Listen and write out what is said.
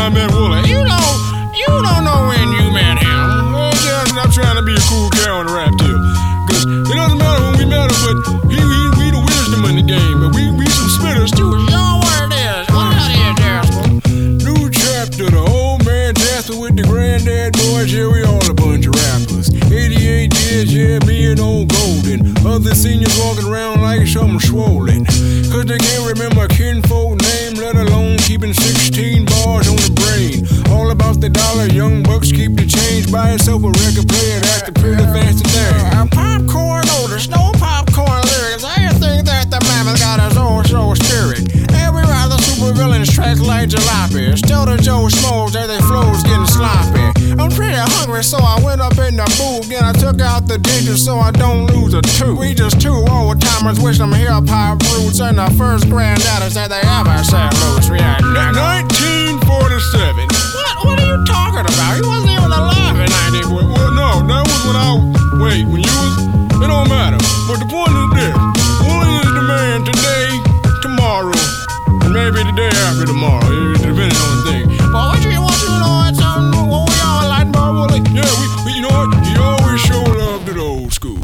You know, you don't know when you met him. I'm trying to be a cool guy on the rap deal. Cause it doesn't matter when we met him, but he, he, we the wisdom in the game. But we, we some spitters too. Y'all what it is. What out Jasper? New chapter, the old man Jasper with the granddad boys. Yeah, we all a bunch of rappers. 88 years, yeah, me and old Golden. Other seniors walking around like something swollen. Cause they can't remember kinfolk yourself a record player, that's the pretty fancy thing. Uh, popcorn odors, no popcorn lyrics. I think that the mammoth got his own soul spirit. Every other supervillain's track like jalopy. Still the Joe Schmoes that they flows getting sloppy. I'm pretty hungry, so I went up in the booth and I took out the dentures so I don't lose a tooth. We just two old timers with some hip hop roots and the first granddaughters that they ever set loose. Yeah, N- 1947. happy today, happy tomorrow. It depends on the thing. But what you want you know it's something oh y'all like Yeah, we, we you know what? Yo, we show love the old school.